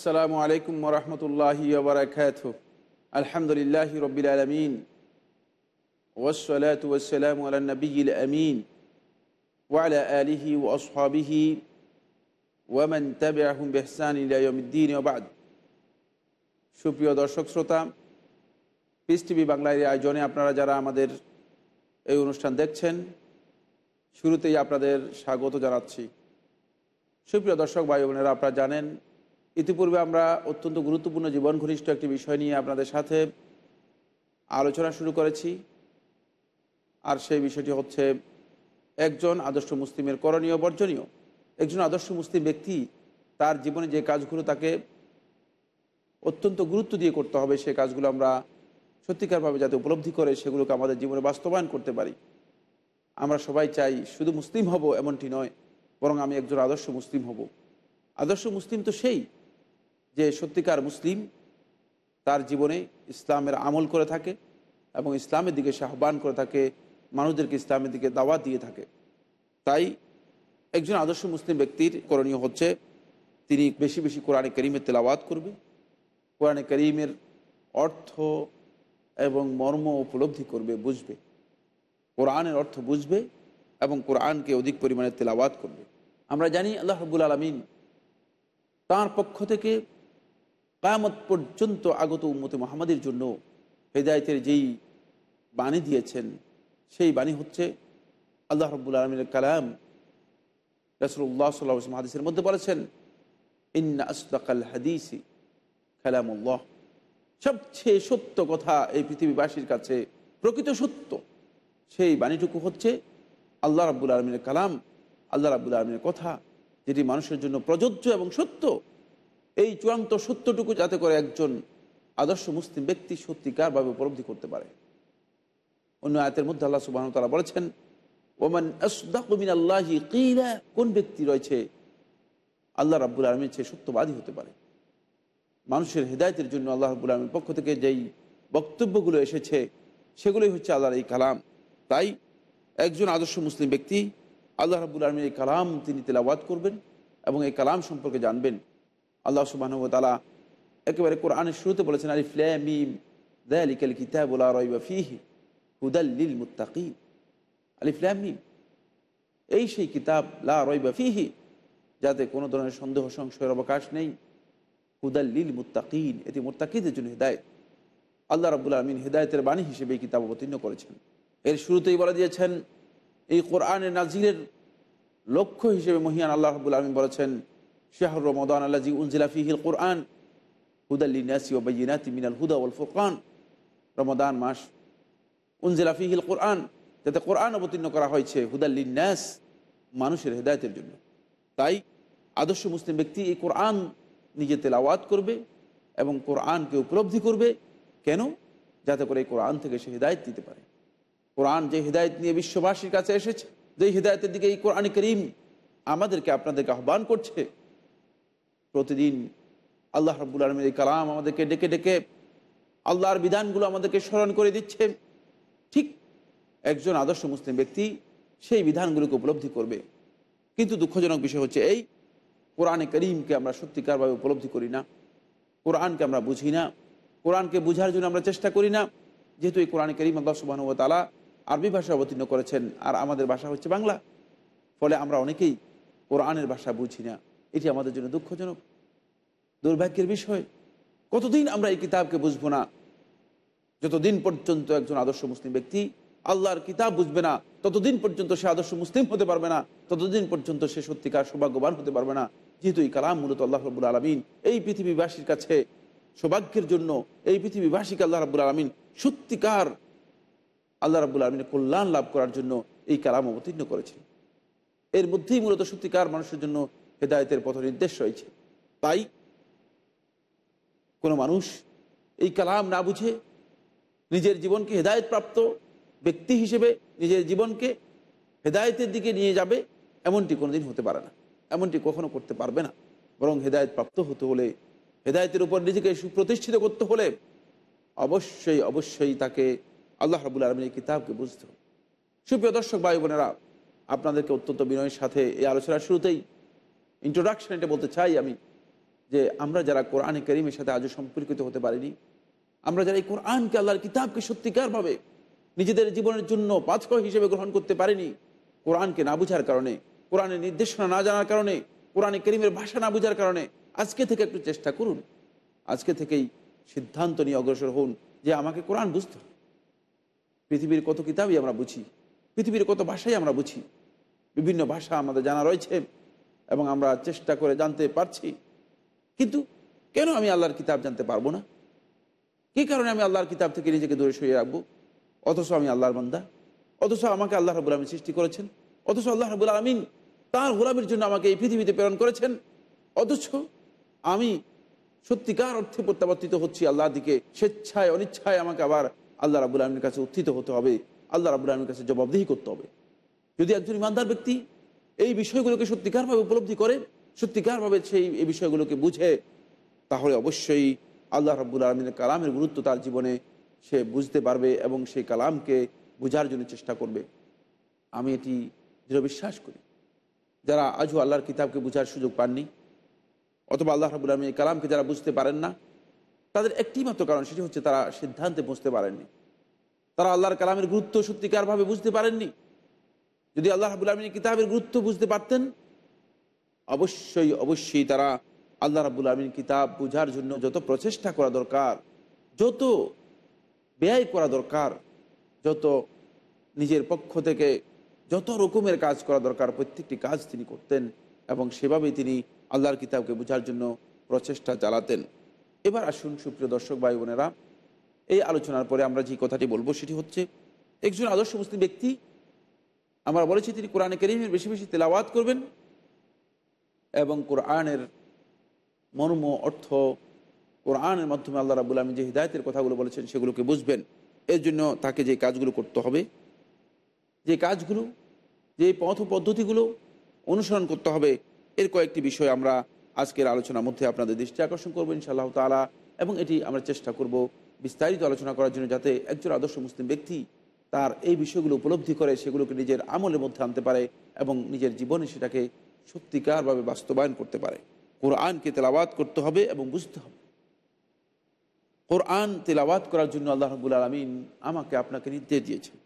আসসালামু আলাইকুম ওরহমতুল্লাহি ওবরাকাত আলহামদুলিল্লাহ রবিল আলমিন। ওসলাত ওসালাম আলা নবীল আমিন। ওয়ালা আলিহি ওসহাবিহি ওয়ামান তবে আহম বেহসান ইলাইমুদ্দিন ওবাদ সুপ্রিয় দর্শক শ্রোতা পিস টিভি বাংলার আয়োজনে আপনারা যারা আমাদের এই অনুষ্ঠান দেখছেন, শুরুতেই আপনাদের স্বাগত জানাচ্ছি। সুপ্রিয় দর্শক ভাই বোনেরা আপনারা জানেন ইতিপূর্বে আমরা অত্যন্ত গুরুত্বপূর্ণ জীবন ঘনিষ্ঠ একটি বিষয় নিয়ে আপনাদের সাথে আলোচনা শুরু করেছি। আর সেই বিষয়টি হচ্ছে একজন আদর্শ মুসলিমের করণীয়, বর্জনীয়। একজন আদর্শ মুসলিম ব্যক্তি তার জীবনে যে কাজগুলো তাকে অত্যন্ত গুরুত্ব দিয়ে করতে হবে সেই কাজগুলো আমরা সত্যিকারভাবে যাতে উপলব্ধি করে, সেগুলোকে আমাদের জীবনে বাস্তবায়ন করতে পারি। আমরা সবাই চাই শুধু মুসলিম হব এমনটি নয়, বরং আমি একজন আদর্শ মুসলিম হব। আদর্শ মুসলিম তো সেই যে সত্যিকার মুসলিম তার জীবনে ইসলামের আমল করে থাকে এবং ইসলামের দিকে সে আহ্বান করে থাকে, মানুষদেরকে ইসলামের দিকে দাওয়াত দিয়ে থাকে। তাই একজন আদর্শ মুসলিম ব্যক্তির করণীয় হচ্ছে, তিনি বেশি বেশি কোরআনে করিমের তেলাওয়াত করবে। কোরআনে করিমের অর্থ এবং মর্ম উপলব্ধি করবে, বুঝবে। কোরআনের অর্থ বুঝবে এবং কোরআনকে অধিক পরিমাণে তেলাওয়াত করবে। আমরা জানি আল্লাহ রবুল আলমিন তার পক্ষ থেকে কায়ামত পর্যন্ত আগত উম্মতে মোহাম্মদের জন্য হেদায়তের যেই বাণী দিয়েছেন, সেই বাণী হচ্ছে আল্লাহ রব্বুল আলমিনের কালাম। রসুল্লাহ সাল্লাহ হাদিসের মধ্যে বলেছেন, ইন্না আসদাকাল হাদিসি কালামুল্লাহ। সবচেয়ে সত্য কথা এই পৃথিবীবাসীর কাছে প্রকৃত সত্য, সেই বাণীটুকু হচ্ছে আল্লাহ রাবুল আলমিনের কালাম, আল্লাহ রাবুল আলমিনের কথা, যেটি মানুষের জন্য প্রযোজ্য এবং সত্য। এই চূড়ান্ত সত্যটুকু যাতে করে একজন আদর্শ মুসলিম ব্যক্তি সত্যিকারভাবে উপলব্ধি করতে পারে। অন্য আয়তের মধ্যে আল্লাহ সুবাহ তারা বলেছেন, ওমান আসদাকুমিন আল্লাহি কিলা কোন ব্যক্তি রয়েছে, আল্লাহ রাব্বুল আলমীর চেয়ে সত্যবাদী হতে পারে। মানুষের হৃদায়তের জন্য আল্লাহ রাবুল আলমীর পক্ষ থেকে যেই বক্তব্যগুলো এসেছে, সেগুলোই হচ্ছে আল্লাহর এই কালাম। তাই একজন আদর্শ মুসলিম ব্যক্তি আল্লাহ রাবুল আলমীর এই কালাম তিনি তেলাওয়াত করবেন এবং এই কালাম সম্পর্কে জানবেন। আল্লাহ সুবাহ তালা একেবারে কোরআনের শুরুতে বলেছেন আলি ফ্ল্যামিম দালিকাল কিতাবুল্লাহ রইবা ফিহি হুদাল্লিল মুত্তাকি আলি ফ্ল্যামিম এই সেই কিতাব, লা রইবা যাতে কোনো ধরনের সন্দেহ, সংশয়ের অবকাশ নেই। হুদাল্লিল মুত্তাকিন, এটি মুত্তাকিদের জন্য হৃদায়ত। আল্লাহ রাবুল আলমিন হৃদায়তের বাণী হিসেবে এই কিতাব অবতীর্ণ করেছেন। এর শুরুতেই বলে দিয়েছেন, এই কোরআনের নাজিরের লক্ষ্য হিসেবে মহিয়ান আল্লাহ রাবুল আলমিন বলেছেন শাহর রমদান আল্লাজি উনজিলা ফিহিল কোরআন হুদাল্লি নাসি ও বাইনাতি মিনাল হুদা উল ফুরকান। রমদান মাস উনজিলা ফিহিল কোরআন, যাতে কোরআন অবতীর্ণ করা হয়েছে হুদাল্লি নাস মানুষের হেদায়তের জন্য। তাই আদর্শ মুসলিম ব্যক্তি এই কোরআন নিজে তেলাওয়াত করবে এবং কোরআনকে উপলব্ধি করবে। কেন? যাতে করে এই কোরআন থেকে সে হৃদায়ত দিতে পারে। কোরআন যে হৃদায়ত নিয়ে বিশ্ববাসীর কাছে এসেছে যে হৃদায়তের দিকে এই কোরআন করিম আমাদেরকে, আপনাদেরকে আহ্বান করছে প্রতিদিন আল্লাহ রাবুল আলমের এই কালাম আমাদেরকে ডেকে ডেকে আল্লাহর বিধানগুলো আমাদেরকে স্মরণ করে দিচ্ছে। ঠিক একজন আদর্শ মুসলিম ব্যক্তি সেই বিধানগুলোকে উপলব্ধি করবে। কিন্তু দুঃখজনক বিষয় হচ্ছে এই, কোরআনে করিমকে আমরা সত্যিকারভাবে উপলব্ধি করি না। কোরআনকে আমরা বুঝি না। কোরআনকে বুঝার জন্য আমরা চেষ্টা করি না। যেহেতু এই কোরআনে করিম আল্লাহ সুবাহ তালা আরবি ভাষা অবতীর্ণ করেছেন, আর আমাদের ভাষা হচ্ছে বাংলা। ফলে আমরা অনেকেই কোরআনের ভাষা বুঝি না। এটি আমাদের জন্য দুঃখজনক। দুর্ভাগ্যের বিষয়, কতদিন আমরা এই কিতাবকে বুঝব না? যতদিন পর্যন্ত একজন আদর্শ মুসলিম ব্যক্তি আল্লাহর কিতাব বুঝবে না, ততদিন পর্যন্ত সে আদর্শ মুসলিম হতে পারবে না, ততদিন পর্যন্ত সে সত্যিকার সৌভাগ্যবান হতে পারবে না। যেহেতু এই কালাম মূলত আল্লাহ রবুল আলমিন, এই পৃথিবীবাসীর কাছে সৌভাগ্যের জন্য এই পৃথিবীবাসীকে আল্লাহ রাবুল আলমিন সত্যিকার আল্লাহ রাবুল আলমিনের কল্যাণ লাভ করার জন্য এই কালাম অবতীর্ণ করেছেন। এর মধ্যেই মূলত সত্যিকার মানুষের জন্য হেদায়তের পথ নির্দেশ রয়েছে। তাই কোনো মানুষ এই কালাম না বুঝে নিজের জীবনকে হেদায়তপ্রাপ্ত ব্যক্তি হিসেবে নিজের জীবনকে হেদায়তের দিকে নিয়ে যাবে, এমনটি কোনোদিন হতে পারে না। এমনটি কখনো করতে পারবে না। বরং হেদায়ত প্রাপ্ত হতে হলে, হেদায়তের উপর নিজেকে সুপ্রতিষ্ঠিত করতে হলে অবশ্যই অবশ্যই তাকে আল্লাহ রাবুল আলমীর কিতাবকে বুঝতে হবে। সুপ্রিয় দর্শক ভাই বোনেরা, আপনাদেরকে অত্যন্ত বিনয়ের সাথে এই আলোচনার শুরুতেই ইন্ট্রোডাকশন এটা বলতে চাই আমি যে আমরা যারা কোরআনে করিমের সাথে আজও সম্পর্কিত হতে পারিনি, আমরা যারা এই কোরআনকে, আল্লাহর কিতাবকে সত্যিকারভাবে নিজেদের জীবনের জন্য পাথর হিসেবে গ্রহণ করতে পারিনি, কোরআনকে না বুঝার কারণে, কোরআনের নির্দেশনা না জানার কারণে, কোরআনে করিমের ভাষা না বুঝার কারণে আজকে থেকে একটু চেষ্টা করুন। আজকে থেকেই সিদ্ধান্ত নিয়ে অগ্রসর হন যে আমাকে কোরআন বুঝতে হবে। পৃথিবীর কত কিতাবই আমরা বুঝি, পৃথিবীর কত ভাষাই আমরা বুঝি, বিভিন্ন ভাষা আমাদের জানা রয়েছে। এবং আমরা চেষ্টা করে জানতে পারছি। কিন্তু কেন আমি আল্লাহর কিতাব জানতে পারব না? কী কারণে আমি আল্লাহর কিতাব থেকে নিজেকে দূরে সরিয়ে রাখব? অথচ আমি আল্লাহর বান্দা। অথচ আমাকে আল্লাহ রবুল আলমী সৃষ্টি করেছেন। অথচ আল্লাহ রবুল আলমিন তার গোলামের জন্য আমাকে এই পৃথিবীতে প্রেরণ করেছেন। অথচ আমি সত্যিকার অর্থে প্রত্যাবর্তিত হচ্ছি আল্লাহর দিকে। স্বেচ্ছায়, অনিচ্ছায় আমাকে আবার আল্লাহ রাবুল আলমীর কাছে উত্থিত হতে হবে। আল্লাহ রাবুল আলমীর কাছে জবাবদিহি করতে হবে। যদি একজন ইমানদার ব্যক্তি এই বিষয়গুলোকে সত্যিকারভাবে উপলব্ধি করে, সত্যিকারভাবে সেই, এই বিষয়গুলোকে বুঝে, তাহলে অবশ্যই আল্লাহ রাবুল আলমিনের কালামের গুরুত্ব তার জীবনে সে বুঝতে পারবে এবং সেই কালামকে বোঝার জন্য চেষ্টা করবে। আমি এটি দৃঢ় বিশ্বাস করি। যারা আজও আল্লাহর কিতাবকে বুঝার সুযোগ পাননি, অথবা আল্লাহ রাবুল আলমী এই কালামকে যারা বুঝতে পারেন না, তাদের একটি মাত্র কারণ সেটি হচ্ছে তারা সিদ্ধান্তে বুঝতে পারেননি। তারা আল্লাহর কালামের গুরুত্ব সত্যিকারভাবে বুঝতে পারেননি যদি আল্লাহ রাবুল আলমী কিতাবের গুরুত্ব বুঝতে পারতেন, অবশ্যই অবশ্যই তারা আল্লাহ রাবুল আলমীর কিতাব বোঝার জন্য যত প্রচেষ্টা করা দরকার, যত ব্যয় করা দরকার, যত নিজের পক্ষ থেকে যত রকমের কাজ করা দরকার, প্রত্যেকটি কাজ তিনি করতেন এবং সেভাবেই তিনি আল্লাহর কিতাবকে বোঝার জন্য প্রচেষ্টা চালাতেন। এবার আসুন, সুপ্রিয় দর্শক ভাই বোনেরা, এই আলোচনার পরে আমরা যে কথাটি বলব সেটি হচ্ছে, একজন আদর্শ মুসলিম ব্যক্তি আমরা বলেছি তিনি কোরআনে কেরিমের বেশি বেশি তেলাওয়াত করবেন এবং কোরআনের মর্ম, অর্থ কোরআনের মাধ্যমে আল্লাহ রাবুল আলমী যে হৃদায়তের কথাগুলো বলেছেন সেগুলোকে বুঝবেন। এর জন্য তাকে যে কাজগুলো করতে হবে, যে কাজগুলো, যে পথ পদ্ধতিগুলো অনুসরণ করতে হবে, এর কয়েকটি বিষয় আমরা আজকের আলোচনার মধ্যে আপনাদের দৃষ্টি আকর্ষণ করব ইনশাআল্লাহ তালা এবং এটি আমরা চেষ্টা করব বিস্তারিত আলোচনা করার জন্য যাতে একজন আদর্শ মুসলিম ব্যক্তি তার এই বিষয়গুলো উপলব্ধি করে সেগুলোকে নিজের আমলের মধ্যে আনতে পারে এবং নিজের জীবনে সেটাকে সত্যিকারভাবে বাস্তবায়ন করতে পারে। কোরআনকে তেলাওয়াত করতে হবে এবং বুঝতে হবে। কোরআন তেলাওয়াত করার জন্য আল্লাহ রবুল আলমিন আমাকে আপনাকে নির্দেশ দিয়েছেন।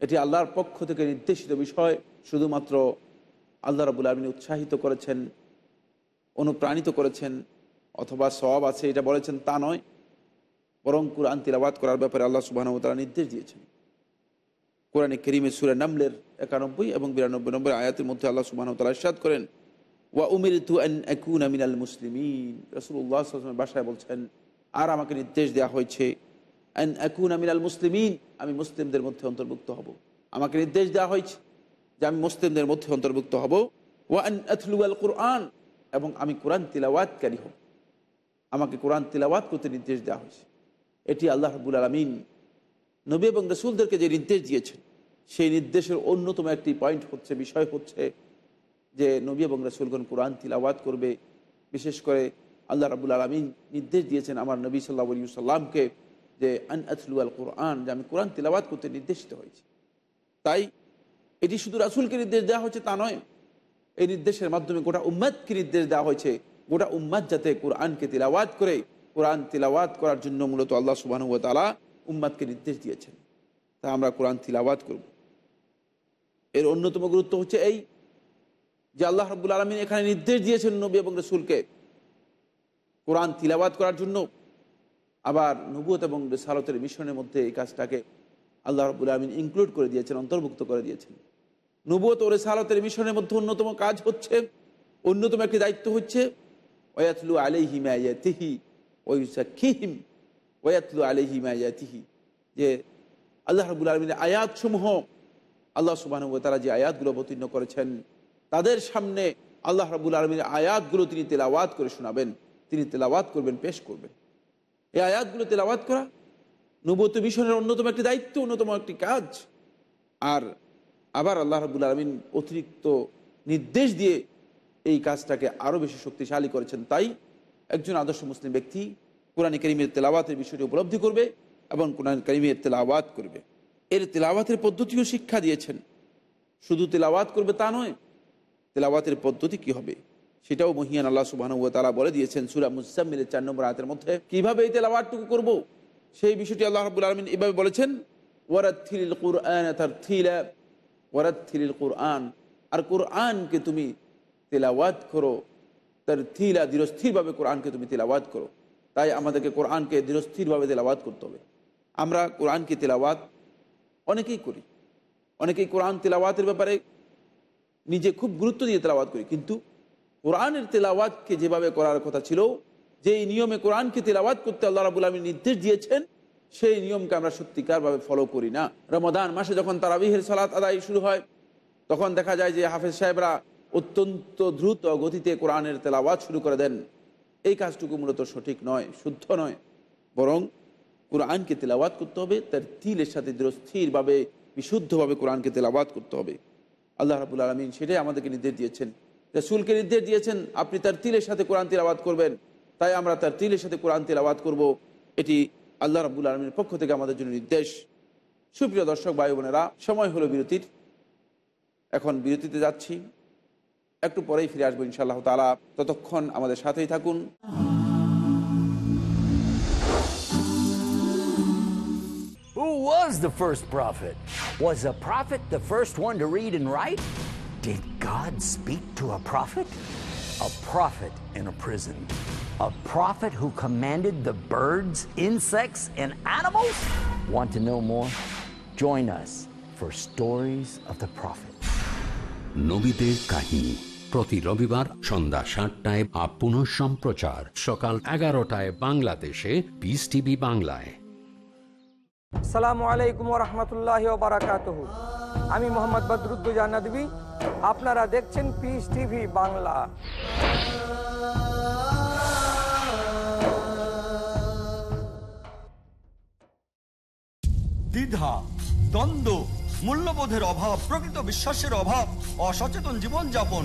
এটি আল্লাহর পক্ষ থেকে নির্দেশিত বিষয়, শুধুমাত্র আল্লাহ রবুল আলমিন উৎসাহিত করেছেন, অনুপ্রাণিত করেছেন, অথবা সব আছে, এটা বলেছেন তা নয়। বরং কোরআন তিলাবাত করার ব্যাপারে আল্লাহ সুবাহতালা নির্দেশ দিয়েছেন। কোরআনে কেরিমে সুরে নামলের একানব্বই এবং বিরানব্বই নম্বর আয়াতের মধ্যে আল্লাহ সুবাহতালা ইসাদ করেন, ওয়া উমির তু একুন আমিনাল মুসলিমিন। রসুল্লাহ বাসায় বলছেন, আর আমাকে নির্দেশ দেওয়া হয়েছে, আন একুন আমিনাল মুসলিমিন। আমি মুসলিমদের মধ্যে অন্তর্ভুক্ত হব। আমাকে নির্দেশ দেওয়া হয়েছে যে আমি মুসলিমদের মধ্যে অন্তর্ভুক্ত হব। ওয়া আন আল কোরআন। এবং আমি কোরআন তিলাওয়াতকারী হব। আমাকে কোরআন তিলাওয়াত করতে নির্দেশ দেওয়া হয়েছে। এটি আল্লাহ রাবুল আলমিন নবী এবং রসুলদেরকে যে নির্দেশ দিয়েছেন, সেই নির্দেশের অন্যতম একটি পয়েন্ট হচ্ছে, বিষয় হচ্ছে যে নবী এবং রসুলগণ কোরআন তিলাওয়াত করবে। বিশেষ করে আল্লাহ রাবুল আলমিন নির্দেশ দিয়েছেন আমার নবী সাল্লা সাল্লামকে যে আন আতলু আল কোরআন, যে আমি কোরআন তিলাওয়াত করতে নির্দেশিত হয়েছি। তাই এটি শুধু রাসুলকে নির্দেশ দেওয়া হয়েছে তা নয়, এই নির্দেশের মাধ্যমে গোটা উম্মাদকে নির্দেশ দেওয়া হয়েছে। গোটা উম্মাদ যাতে কোরআনকে তিলাওয়াত করে কোরআন তিলাওয়াত করার জন্য মূলত আল্লাহ সুবাহ তালা উম্মাদকে নির্দেশ দিয়েছেন। তা আমরা কোরআন তিলাওয়াত করব। এর অন্যতম গুরুত্ব হচ্ছে এই যে আল্লাহ রব্বুল আলমিন এখানে নির্দেশ দিয়েছেন নবী এবং রসুলকে কোরআন তিলাওয়াত করার জন্য। আবার নবুয়ত এবং রেসালতের মিশনের মধ্যে এই কাজটাকে আল্লাহ রব্বুল আলমিন ইনক্লুড করে দিয়েছেন, অন্তর্ভুক্ত করে দিয়েছেন। নবুয়ত ও রেসালতের মিশনের মধ্যে অন্যতম কাজ হচ্ছে, অন্যতম একটি দায়িত্ব হচ্ছে ওয়াতলু আলাইহিম আয়াতিহি ওয়াতলু যে আল্লাহ রাবুল আলমিনের আয়াতসমূহ, আল্লাহ সুবাহ তারা যে আয়াতগুলো অবতীর্ণ করেছেন, তাদের সামনে আল্লাহ রাবুল আলমীর আয়াতগুলো তিনি তেলাওয়াত করে শোনাবেন, তিনি তেলাওয়াত করবেন, পেশ করবেন। এই আয়াতগুলো তেলাওয়াত করা নবত মিশনের অন্যতম একটি দায়িত্ব, অন্যতম একটি কাজ। আর আবার আল্লাহ রাবুল আলমিন অতিরিক্ত নির্দেশ দিয়ে এই কাজটাকে আরও বেশি শক্তিশালী করেছেন। তাই একজন আদর্শ মুসলিম ব্যক্তি কোরআন করিমের তেলাওয়াতের বিষয়টি উপলব্ধি করবে এবং কোরআন করিমের তেলাওয়াত করবে। এর তেলাওয়াতের পদ্ধতিও শিক্ষা দিয়েছেন। শুধু তেলাওয়াত করবে তা নয়, তেলাওয়াতের পদ্ধতি কি হবে সেটাও মহিয়ান আল্লাহ সুবাহ তারা বলে দিয়েছেন সুরা মুসাম্মিলের চার নম্বর আয়াতের মধ্যে। কীভাবে এই তেলাওয়াতটুকু করব? সেই বিষয়টি আল্লাহ রাবুল আলমিন এভাবে বলেছেন ওয়ারাত্থিল কুরআন ওয়ারাত্থিল কুরআন। আর কোরআনকে তুমি তেলাওয়াত করো তার থিলা দৃঢ়স্থিরভাবে কোরআনকে তুমি তেলাওয়াত করো। তাই আমাদেরকে কোরআনকে দৃঢ়স্থিরভাবে তেলাওয়াত করতে হবে। আমরা কোরআনকে তেলাওয়াত অনেকেই করি। অনেকেই কোরআন তেলাওয়াতের ব্যাপারে নিজে খুব গুরুত্ব দিয়ে তেলাওয়াত করি। কিন্তু কোরআনের তেলাওয়াতকে যেভাবে করার কথা ছিল যে এই নিয়মে কোরআনকে তেলাওয়াত করতে আল্লাহ রাবুল আলমী নির্দেশ দিয়েছেন, সেই নিয়মকে আমরা সত্যিকারভাবে ফলো করি না। রমাদান মাসে যখন তারাবিহের সালাত আদায় শুরু হয়, তখন দেখা যায় যে হাফেজ সাহেবরা অত্যন্ত দ্রুত গতিতে কোরআনের তেলাওয়াত শুরু করে দেন। এই কাজটুকু মূলত সঠিক নয়, শুদ্ধ নয়। বরং কোরআনকে তেলাওয়াত করতে হবে, তার তিলের সাথে দৃঢ়স্থিরভাবে, বিশুদ্ধভাবে কোরআনকে তেলাওয়াত করতে হবে। আল্লাহ রাবুল আলমিন সেটাই আমাদেরকে নির্দেশ দিয়েছেন। রসুলকে নির্দেশ দিয়েছেন, আপনি তার তিলের সাথে কোরআন তেলাওয়াত করবেন। তাই আমরা তার তিলের সাথে কোরআন তেলাওয়াত করব। এটি আল্লাহ রাবুল আলমীর পক্ষ থেকে আমাদের জন্য নির্দেশ। সুপ্রিয় দর্শক, ভাই বোনেরা, সময় হলো বিরতির। এখন বিরতিতে যাচ্ছি। একটু পরেই ফিরে আসব ইনশাআল্লাহ তালা ততক্ষণ আমাদের সাথেই থাকুন Who was the first prophet? Was a prophet the first one to read and write? Did God speak to a prophet? A prophet in a prison. A prophet who commanded the birds, insects, and animals? Want to know more? Join us for Stories of the Prophet. নবীদের কাহিনী প্রতি রবিবার সন্ধ্যা সাতটায় up পুনঃ সম্প্রচার। সকাল এগারোটায় বাংলাদেশে। পিস টিভি বাংলায়। সালামু আলাইকুম রহমতুল্লাহ বারাকাত আমি মোহাম্মদ বদরুদ্দুজা নদী আপনারা দেখছেন পিস টিভি বাংলা। দ্বিধা দ্বন্দ্ব মূল্যবোধের অভাব প্রকৃত বিশ্বাসের অভাব অসচেতন জীবনযাপন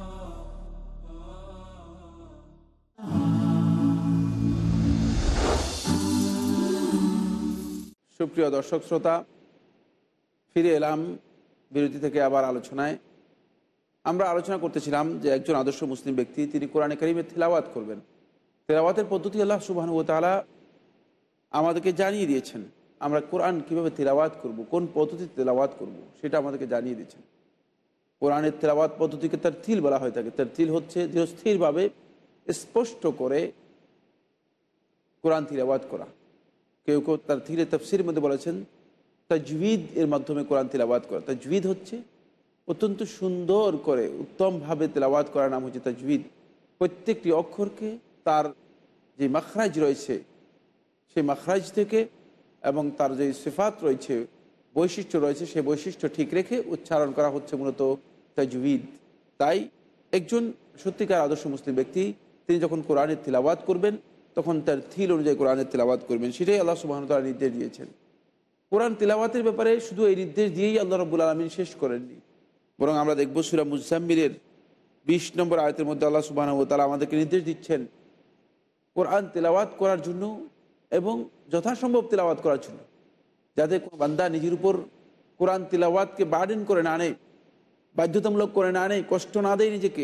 সুপ্রিয় দর্শক শ্রোতা, ফিরে এলাম বিরতি থেকে আবার আলোচনায়। আমরা আলোচনা করতেছিলাম যে একজন আদর্শ মুসলিম ব্যক্তি, তিনি কোরআনে করিমের তেলাওয়াত করবেন। তেলাওয়াতের পদ্ধতি আল্লাহ সুবাহ তালা আমাদেরকে জানিয়ে দিয়েছেন, আমরা কোরআন কীভাবে তেলাওয়াত করব, কোন পদ্ধতিতে তেলাওয়াত করব, সেটা আমাদেরকে জানিয়ে দিয়েছেন। কোরআনের তেলাওয়াত পদ্ধতিকে তার তিল বলা হয়ে থাকে। তার তিল হচ্ছে দৃঢ়স্থিরভাবে স্পষ্ট করে কোরআন তিলাওয়াত করা। কেউ কেউ তার ধীরে তফসির মধ্যে বলেছেন, তাজবিদ এর মাধ্যমে কোরআন তিলাবাদ করা। তাজবিদ হচ্ছে অত্যন্ত সুন্দর করে, উত্তমভাবে তেলাবাদ করার নাম হচ্ছে তাজবিদ। প্রত্যেকটি অক্ষরকে তার যে মাখরাজ রয়েছে, সেই মাখরাজ থেকে এবং তার যে সিফাত রয়েছে, বৈশিষ্ট্য রয়েছে, সেই বৈশিষ্ট্য ঠিক রেখে উচ্চারণ করা হচ্ছে মূলত তাজবিদ। তাই একজন সত্যিকার আদর্শ মুসলিম ব্যক্তি, তিনি যখন কোরআনের তিলাবাত করবেন তখন তার থিল অনুযায়ী কোরআনের তেলাওয়াত করবেন, সেটাই আল্লাহ সুবাহ তারা নির্দেশ দিয়েছেন। কোরআন তেলাওয়াতের ব্যাপারে শুধু এই নির্দেশ দিয়েই আল্লাহ রব্বুল আলমিন শেষ করেননি। বরং আমরা দেখব সুরা মুজাম্মিরের বিশ নম্বর আয়তের মধ্যে আল্লাহ সুবাহ তারা আমাদেরকে নির্দেশ দিচ্ছেন, কোরআন তেলাওয়াত করার জন্য এবং যথাসম্ভব তেলাওয়াত করার জন্য। যাতে কোনো বান্দা নিজের উপর কোরআন তেলাওয়াতকে বার্ডেন করে না আনে, বাধ্যতামূলক করে না আনে, কষ্ট না দেয় নিজেকে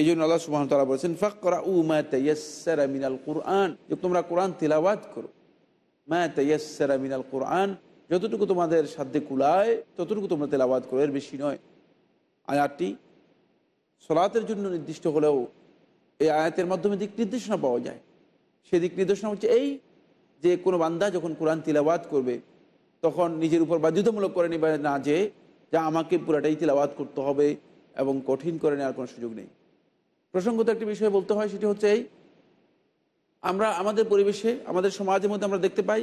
এই জন্য আল্লাহ সুবাহ তালা বলেছেন ফাকরা উ মা তাইয়াসসারা মিনাল কোরআন। যে তোমরা কোরআন তিলাওয়াত করো, মা তাইয়াসসারা মিনাল কোরআন, যতটুকু তোমাদের সাধ্যে কুলায়, ততটুকু তোমরা তেলাবাদ করো, এর বেশি নয়। আয়াতটি সলাতের জন্য নির্দিষ্ট হলেও এই আয়াতের মাধ্যমে দিক নির্দেশনা পাওয়া যায়। সে দিক নির্দেশনা হচ্ছে এই যে, কোনো বান্দা যখন কোরআন তিলাবাত করবে, তখন নিজের উপর বাধ্যতামূলক করে নেবে না যে, যা আমাকে পুরাটাই তিলাবাত করতে হবে এবং কঠিন করে নেওয়ার কোনো সুযোগ নেই। প্রসঙ্গত একটি বিষয় বলতে হয়, সেটি হচ্ছে এই, আমরা আমাদের পরিবেশে, আমাদের সমাজের মধ্যে আমরা দেখতে পাই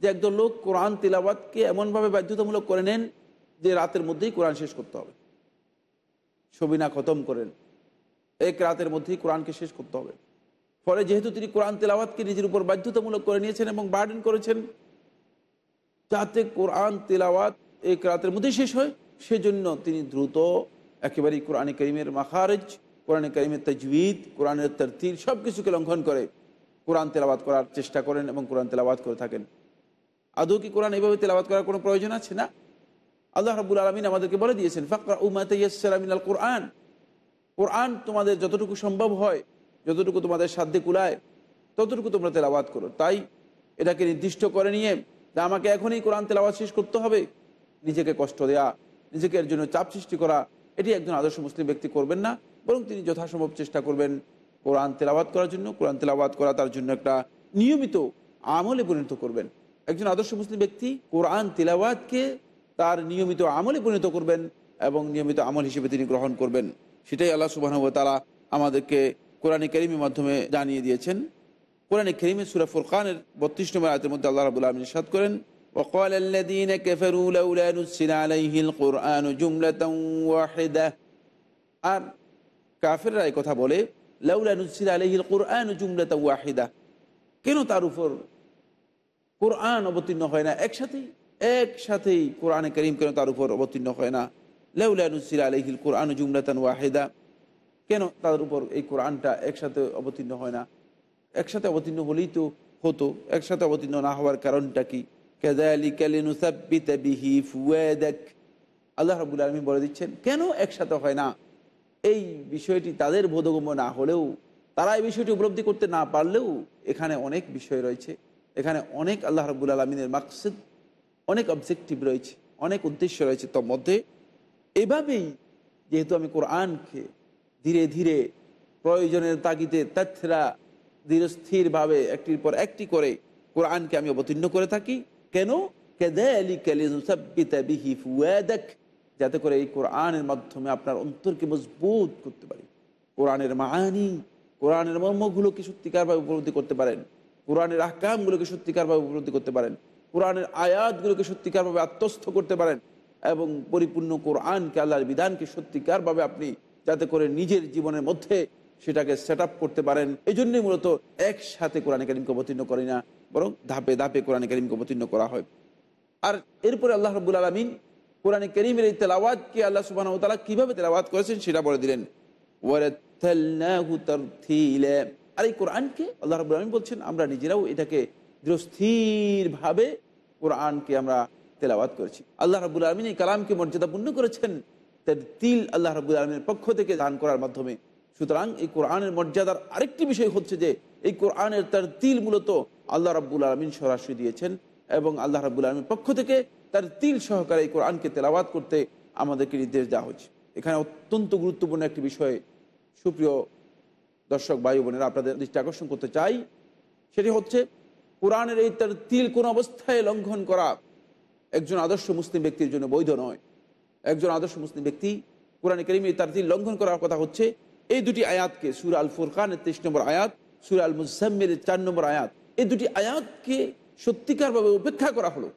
যে একদল লোক কোরআন তিলাবাতকে এমনভাবে বাধ্যতামূলক করে নেন যে রাতের মধ্যেই কোরআন শেষ করতে হবে। ছবি না খতম করেন। এক রাতের মধ্যেই কোরআনকে শেষ করতে হবে। ফলে যেহেতু তিনি কোরআন তেলাওয়াতকে নিজের উপর বাধ্যতামূলক করে নিয়েছেন এবং বার্ডেন করেছেন, যাতে কোরআন তেলাওয়াত এক রাতের মধ্যেই শেষ হয়, সেজন্য তিনি দ্রুত একেবারেই কোরআনে করিমের মাখারেজ কোরআনে করিমের তাজবিদ, কোরআনের তরতির সব কিছুকে লঙ্ঘন করে কোরআন তেলাবাত করার চেষ্টা করেন এবং কোরআন তেলাবাত করে থাকেন। আদৌ কি কোরআন এইভাবে তেলাবাত করার কোনো প্রয়োজন আছে? না। আল্লাহ রাবুল আলমিন আমাদেরকে বলে দিয়েছেন, ফাকরা উমাতাল কোরআন। কোরআন তোমাদের যতটুকু সম্ভব হয়, যতটুকু তোমাদের সাধ্যে কুলায়, ততটুকু তোমরা তেলাবাত করো। তাই এটাকে নির্দিষ্ট করে নিয়ে যে আমাকে এখনই কোরআন তেলাবাত শেষ করতে হবে। নিজেকে কষ্ট দেয়া, নিজেকে এর জন্য চাপ সৃষ্টি করা, এটি একজন আদর্শ মুসলিম ব্যক্তি করবেন না। বরং তিনি যথাসম্ভব চেষ্টা করবেন কোরআন তেলাবাত করার জন্য কোরআন তেলাবাত করা তার জন্য একটা নিয়মিত আমলে পরিণত করবেন একজন আদর্শ মুসলিম ব্যক্তি কোরআন তেলাওয়াতকে তার নিয়মিত আমলে পরিণত করবেন এবং নিয়মিত আমল হিসেবে তিনি গ্রহণ করবেন সেটাই আল্লাহ সুবাহ তারা আমাদেরকে কোরআনে করিমের মাধ্যমে জানিয়ে দিয়েছেন কোরআনে করিমে সুরা ফুরকানের বত্রিশ নম্বর আয়তের মধ্যে আল্লাহ রাবুল আলমিন সাদ করেন وقال الذين كفروا لولا نزل عليه القرآن جملة واحدة আর কাফেররা কথা বলে, লাউলা নুসিল আলহিল কোরআন জুমলাত ওয়াহিদা। কেন তার উপর কোরআন অবতীর্ণ হয় না? একসাথেই একসাথেই কোরআনে করিম কেন তার উপর অবতীর্ণ হয় না? লাউলা নুসিল আলহিল কোরআন জুমলাতান ওয়াহিদা। কেন তার উপর এই কোরআনটা একসাথে অবতীর্ণ হয় না? একসাথে অবতীর্ণ হলেই তো হতো, একসাথে অবতীর্ণ না হওয়ার কারণটা কি? আল্লাহ রাবুল আলমী বলে দিচ্ছেন, কেন একসাথে হয় না? এই বিষয়টি তাদের বোধগম্য না হলেও, তারা এই বিষয়টি উপলব্ধি করতে না পারলেও এখানে অনেক বিষয় রয়েছে। এখানে অনেক আল্লাহ রাবুল আলমিনের মাকসিদ, অনেক অবজেক্টিভ রয়েছে, অনেক উদ্দেশ্য রয়েছে তোর মধ্যে। এভাবেই যেহেতু আমি কোরআনকে ধীরে ধীরে প্রয়োজনের তাগিদে তাছাড়া ধীরস্থিরভাবে একটির পর একটি করে কোরআনকে আমি অবতীর্ণ করে থাকি, কেন? যাতে করে এই কোরআনের মাধ্যমে আপনার অন্তরকে মজবুত করতে পারি। কোরআনের মাহানি কোরআনের মর্মগুলোকে সত্যিকারভাবে উপলব্ধি করতে পারেন। কোরআনের আহকামগুলোকে সত্যিকারভাবে উপলব্ধি করতে পারেন। কোরআনের আয়াতগুলোকে সত্যিকারভাবে আত্মস্থ করতে পারেন এবং পরিপূর্ণ কোরআনকে, আল্লাহর বিধানকে সত্যিকারভাবে আপনি যাতে করে নিজের জীবনের মধ্যে সেটাকে সেট করতে পারেন। এই জন্যই মূলত একসাথে কোরআন কারিমকে অবতীর্ণ করি না, বরং ধাপে ধাপে কোরআনে কারিমকে অবতীর্ণ করা হয়। আর এরপরে আল্লাহ রবুল আলমিন কোরআনে করিমের এই তেলাওয়াতকে আল্লাহ সুবাহ তালা কীভাবে তেলাওয়াত করেছেন সেটা বলে দিলেন। আর এই কোরআনকে আল্লাহ রবুল আলমিন বলছেন, আমরা নিজেরাও এটাকে দৃঢ়স্থিরভাবে কোরআনকে আমরা তেলাওয়াত করেছি। আল্লাহ রবুল আলমিন এই কালামকে মর্যাদাপূর্ণ করেছেন। তার তিল আল্লাহ রবুল আলমিনের পক্ষ থেকে দান করার মাধ্যমে। সুতরাং এই কোরআনের মর্যাদার আরেকটি বিষয় হচ্ছে যে, এই কোরআনের তার তিল মূলত আল্লাহ রাব্বুল আলমিন সরাসরি দিয়েছেন এবং আল্লাহ রাব্বুল আলমীর পক্ষ থেকে তার তিল সহকারে এই কোরআনকে তেলাবাদ করতে আমাদেরকে নির্দেশ দেওয়া হয়েছে। এখানে অত্যন্ত গুরুত্বপূর্ণ একটি বিষয়, সুপ্রিয় দর্শক ভাই বোনেরা, আপনাদের দৃষ্টি আকর্ষণ করতে চাই। সেটি হচ্ছে, কোরআনের এই তার তিল কোন অবস্থায় লঙ্ঘন করা একজন আদর্শ মুসলিম ব্যক্তির জন্য বৈধ নয়। একজন আদর্শ মুসলিম ব্যক্তি কোরআন করিমে তার তিল লঙ্ঘন করার কথা হচ্ছে। এই দুটি আয়াতকে, সুর আল ফুরকানের তেইশ নম্বর আয়াত, সুর আল মুজাম্মের চার নম্বর আয়াত, এই দুটি আয়াতকে সত্যিকারভাবে উপেক্ষা করা হলো।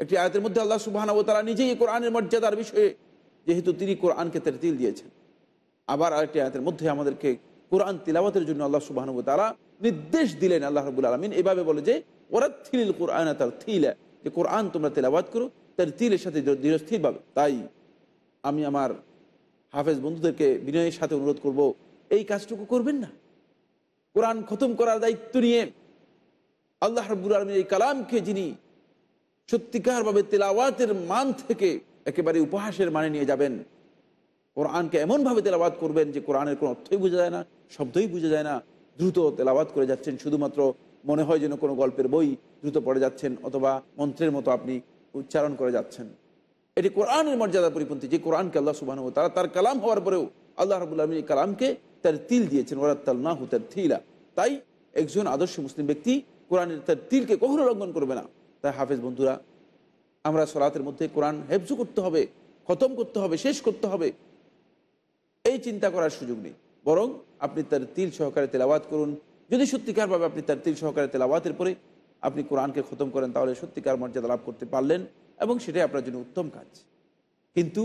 একটি আয়াতের মধ্যে আল্লাহ সুবাহ তারা নিজেই কোরআনের মর্যাদার বিষয়ে, যেহেতু তিনি কোরআনকে তেরতিল দিয়েছেন, আবার আরেকটি আয়াতের মধ্যে আমাদেরকে কোরআন তিলাওয়াতের জন্য আল্লাহ সুবাহ তারা নির্দেশ দিলেন আল্লাহ রবুল আলমিন। এভাবে বলে যে ওরা থিল কোরআন তার থিল যে কোরআন তোমরা তেলাওয়াত করো তার তিলের সাথে দৃঢ়স্থিরভাবে তাই আমি আমার হাফেজ বন্ধুদেরকে বিনয়ের সাথে অনুরোধ করব, এই কাজটুকু করবেন না। কোরআন খতম করার দায়িত্ব নিয়ে আল্লাহ রব্বুল আলমীর এই কালামকে যিনি সত্যিকারভাবে তেলাওয়াতের মান থেকে একেবারে উপহাসের মানে নিয়ে যাবেন। কোরআনকে এমনভাবে তেলাবাদ করবেন যে কোরআনের কোনো অর্থই বোঝা যায় না, শব্দই বোঝা যায় না। দ্রুত তেলাবাদ করে যাচ্ছেন, শুধুমাত্র মনে হয় যেন কোনো গল্পের বই দ্রুত পড়ে যাচ্ছেন অথবা মন্ত্রের মতো আপনি উচ্চারণ করে যাচ্ছেন। এটি কোরআনের মর্যাদা পরিপন্থী, যে কোরআনকে আল্লাহ সুবাহ তারা তার কালাম হওয়ার পরেও আল্লাহ রাবুল আলমী কালামকে তার তিল দিয়েছেন ওরাত্তাল না হু তার থিলা তাই একজন আদর্শ মুসলিম ব্যক্তি কোরআনের তার তিলকে কখনো লঙ্ঘন করবে না। তাই হাফেজ বন্ধুরা, আমরা সলাতের মধ্যে কোরআন হেফজু করতে হবে, খতম করতে হবে, শেষ করতে হবে। এই চিন্তা করার সুযোগ নেই। বরং আপনি তার তিল সহকারে তেলাওয়াত করুন। যদি সত্যিকারভাবে আপনি তার তিল সহকারে তেলাওয়াতের পরে আপনি কোরআনকে খতম করেন, তাহলে সত্যিকার মর্যাদা লাভ করতে পারলেন এবং সেটাই আপনার জন্য উত্তম কাজ। কিন্তু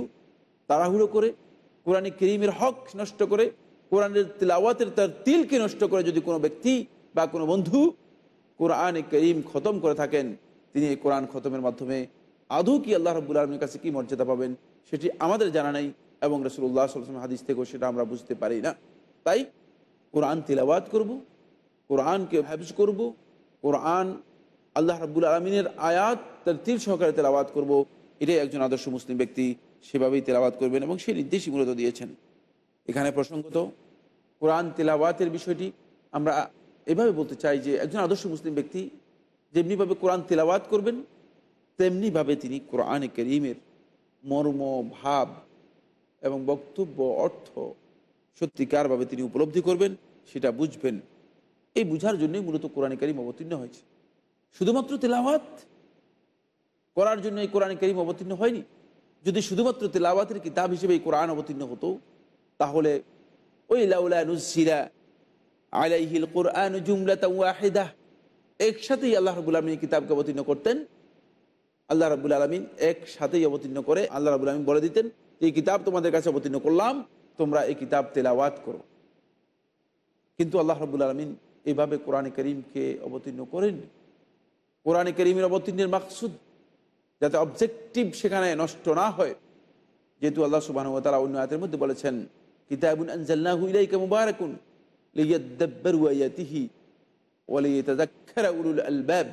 তাড়াহুড়ো করে কোরআনী করিমের হক নষ্ট করে, কোরআনের তেলাওয়াতের তার তিলকে নষ্ট করে যদি কোনো ব্যক্তি বা কোনো বন্ধু কোরআনে করিম খতম করে থাকেন তিনি এই কোরআন খতমের মাধ্যমে আদৌ কি আল্লাহ রব্বুল আলমীর কাছে কি মর্যাদা পাবেন সেটি আমাদের জানা নেই এবং রসুল্লাহ সাল্লাম হাদিস থেকেও সেটা আমরা বুঝতে পারি না। তাই কোরআন তিলাবাত করব, কোরআনকে হাফজ করব, কোরআন আল্লাহ রাব্বুল আলমিনের আয়াত তার তীর সহকারে তেলাবাত করব, এটাই একজন আদর্শ মুসলিম ব্যক্তি সেভাবেই তেলাবাত করবেন এবং সেই নির্দেশই মূলত দিয়েছেন। এখানে প্রসঙ্গত কোরআন তেলাওয়াতের বিষয়টি আমরা এভাবে বলতে চাই যে একজন আদর্শ মুসলিম ব্যক্তি যেমনিভাবে কোরআন তেলাওয়াত করবেন, তেমনিভাবে তিনি কোরআনে করিমের মর্ম, ভাব এবং বক্তব্য, অর্থ সত্যিকারভাবে তিনি উপলব্ধি করবেন, সেটা বুঝবেন। এই বুঝার জন্যই মূলত কোরআন করিম অবতীর্ণ হয়েছে। শুধুমাত্র তেলাওয়াত করার জন্য এই কোরআন করিম অবতীর্ণ হয়নি। যদি শুধুমাত্র তেলাওয়াতের কিতাব হিসেবে এই কোরআন অবতীর্ণ হতো, তাহলে ওই লাউলা নুসিরা আলাইহিল কোরআন জুমলাতা ওয়াহিদা একসাথেই আল্লাহ রবুল আলমী কিতাবকে অবতীর্ণ করতেন। আল্লাহ রাবুল আলমিন একসাথেই অবতীর্ণ করে আল্লাহ রাবুল আলমিন বলে দিতেন, এই কিতাব তোমাদের কাছে অবতীর্ণ করলাম, তোমরা এই কিতাব তেলাওয়াত করো। কিন্তু আল্লাহ রবুল আলমিন এইভাবে কোরআনে করিমকে অবতীর্ণ করেননি কোরআনে করিমের অবতীর্ণের মাকসুদ যাতে অবজেক্টিভ সেখানে নষ্ট না হয়। যেহেতু আল্লাহ সুবাহ তারা অন্য আয়াতের মধ্যে বলেছেন, কিতাবুন আনজাল্লাহু ইলাইকা মুবারাকুন লিয়াদ্দাব্বারু আয়াতিহি উলুল আলবাব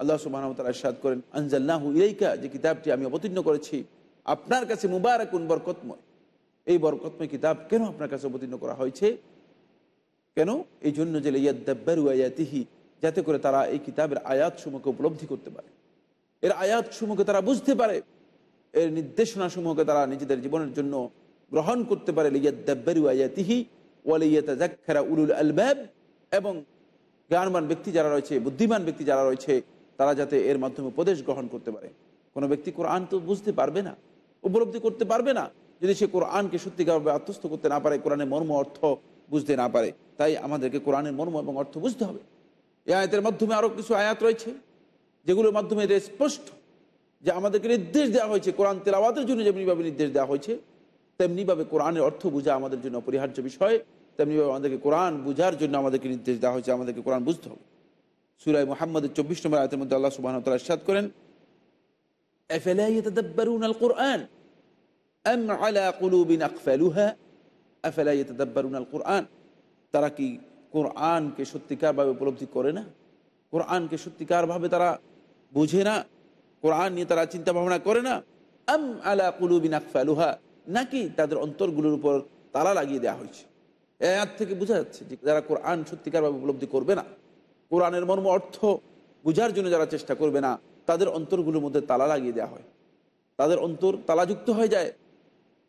আল্লাহ সুবাহ তারা করেন আনজাল্লাহু ইলাইকা যে কিতাবটি আমি অবতীর্ণ করেছি, আপনার কাছে মুবারাকুন, বরকতময়। এই বরকতময় কিতাব কেন আপনার কাছে অবতীর্ণ করা হয়েছে? কেন? এই জন্য যে লিয়াদ্দাব্বারু আয়াতিহি, যাতে করে তারা এই কিতাবের আয়াত সমূহকে উপলব্ধি করতে পারে। এর আয়াত সমূহকে তারা বুঝতে পারে। এর নির্দেশনা সমূহকে তারা নিজেদের জীবনের জন্য গ্রহণ করতে পারে। লিয়াদ্দাব্বারু আয়াতিহি ওয়ালিয়াতাজাক্কারা উলুল আলবাব, এবং জ্ঞানবান ব্যক্তি যারা রয়েছে, বুদ্ধিমান ব্যক্তি যারা রয়েছে, তারা যাতে এর মাধ্যমে উপদেশ গ্রহণ করতে পারে। কোনো ব্যক্তি কোরআন তো বুঝতে পারবে না, উপলব্ধি করতে পারবে না, যদি সে কোরআনকে সত্যিকারভাবে আত্মস্থ করতে না পারে, কোরআনের মর্ম অর্থ বুঝতে না পারে, তাই আমাদেরকে কোরআনের মর্ম এবং অর্থ বুঝতে হবে। এই আয়াতের মাধ্যমে আরও কিছু আয়াত রয়েছে, যেগুলোর মাধ্যমে এটা স্পষ্ট যে আমাদেরকে নির্দেশ দেওয়া হয়েছে, কোরআন তেলাওয়াতের জন্য যেমনিভাবে নির্দেশ দেওয়া হয়েছে, তেমনিভাবে কোরআনের অর্থ বোঝা আমাদের জন্য অপরিহার্য বিষয়। তেমনিভাবে আমাদেরকে কোরআন বুঝার জন্য আমাদেরকে নির্দেশ দেওয়া হয়েছে, আমাদেরকে কোরআন বুঝতে হবে। সুরাই মোহাম্মদের চব্বিশ নম্বর আয়তের মধ্যে আল্লাহ সুবাহ তালা সাদ করেন কোরআন কোরআন তারা কি কোরআনকে সত্যিকারভাবে উপলব্ধি করে না? কোরআনকে সত্যিকারভাবে তারা বুঝে না? কোরআন নিয়ে তারা চিন্তা ভাবনা করে না? আম আলা কুলুবিন আকফালুহা? নাকি তাদের অন্তরগুলোর উপর তালা লাগিয়ে দেওয়া হয়েছে? এর থেকে বোঝা যাচ্ছে যে যারা কোরআন সত্যিকারভাবে উপলব্ধি করবে না, কোরআনের মর্ম অর্থ বোঝার জন্য যারা চেষ্টা করবে না, তাদের অন্তরগুলোর মধ্যে তালা লাগিয়ে দেওয়া হয়। তাদের অন্তর তালাযুক্ত হয়ে যায়,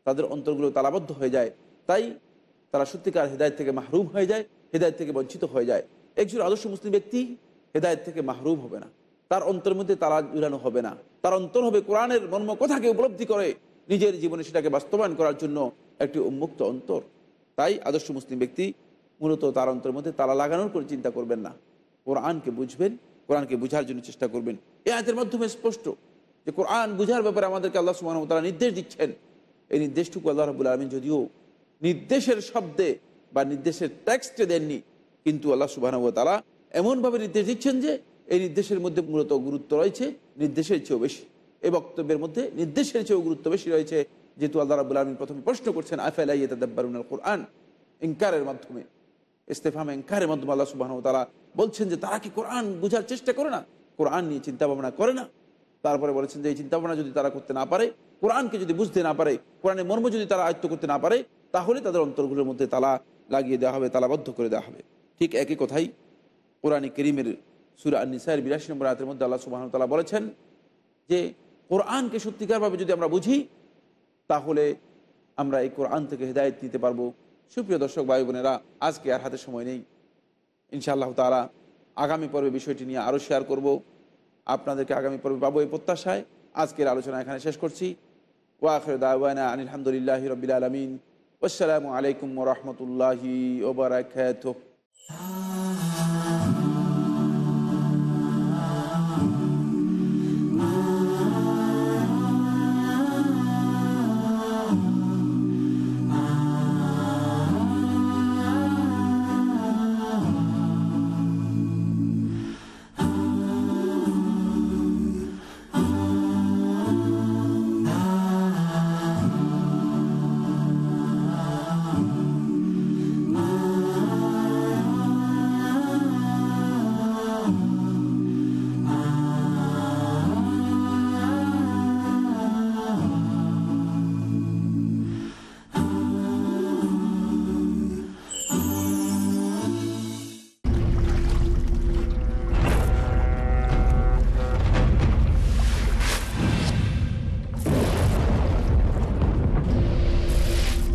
তাদের অন্তরগুলো তালাবদ্ধ হয়ে যায়, তাই তারা সত্যিকার হেদায়ত থেকে মাহরুম হয়ে যায়, হেদায়ত থেকে বঞ্চিত হয়ে যায়। একজন আদর্শ মুসলিম ব্যক্তি হেদায়ত থেকে মাহরুম হবে না। তার অন্তরের মধ্যে তারা জুড়ানো হবে না। তার অন্তর হবে কোরআনের মর্ম কথাকে উপলব্ধি করে, নিজের জীবনে সেটাকে বাস্তবায়ন করার জন্য একটি উন্মুক্ত অন্তর। তাই আদর্শ মুসলিম ব্যক্তি মূলত তার অন্তরের মধ্যে তালা লাগানোর করে চিন্তা করবেন না। কোরআনকে বুঝবেন, কোরআনকে বুঝার জন্য চেষ্টা করবেন। এই আয়তের মাধ্যমে স্পষ্ট যে কোরআন বুঝার ব্যাপারে আমাদেরকে আল্লাহ সুমান তারা নির্দেশ দিচ্ছেন। এই নির্দেশটুকু আল্লাহ রবুল আলমিন যদিও নির্দেশের শব্দে বা নির্দেশের টেক্সটে দেননি, কিন্তু আল্লাহ সুবাহ তারা এমনভাবে নির্দেশ দিচ্ছেন যে এই নির্দেশের মধ্যে মূলত গুরুত্ব রয়েছে, নির্দেশের চেয়েও বেশি। এই বক্তব্যের মধ্যে নির্দেশের চেয়েও গুরুত্ব বেশি রয়েছে। যেহেতু আল্লাহ রাবুল আলমিন প্রথমে প্রশ্ন করছেন আফেলাইয়াদাব্বারুল কোরআন ইনকারের মাধ্যমে। ইস্তেফাম ইনকারের মাধ্যমে আল্লাহ সুবাহ তারা বলছেন যে, তারা কি কোরআন বোঝার চেষ্টা করে না? কোরআন নিয়ে চিন্তা ভাবনা করে না? তারপরে বলেছেন যে, এই চিন্তাভাবনা যদি তারা করতে না পারে, কোরআনকে যদি বুঝতে না পারে কোরআনের মর্ম যদি তারা আয়ত্ত করতে না পারে, তাহলে তাদের অন্তরগুলোর মধ্যে তালা লাগিয়ে দেওয়া হবে, তালাবদ্ধ করে দেওয়া হবে। ঠিক একই কথাই কোরআন করিমের সুরা নিসাইয়ের বিরাশি নম্বর আয়তের মধ্যে আল্লাহ সুবাহন তালা বলেছেন যে, কোরআনকে সত্যিকারভাবে যদি আমরা বুঝি তাহলে আমরা এই কোরআন থেকে হৃদায়ত নিতে পারব। সুপ্রিয় দর্শক, ভাই বোনেরা, আজকে আর হাতে সময় নেই। ইনশাআল্লাহ তারা আগামী পর্বে বিষয়টি নিয়ে আরও শেয়ার করব। আপনাদেরকে আগামী পর্বে পাবো এই প্রত্যাশায়। আজকের আলোচনা এখানে শেষ করছি। ওয়াখর দাওয়ানা আলহামদুলিল্লাহ রবিল আলমিন। আসসালামু আলাইকুম রহমতুল্লাহি ওবরাকাত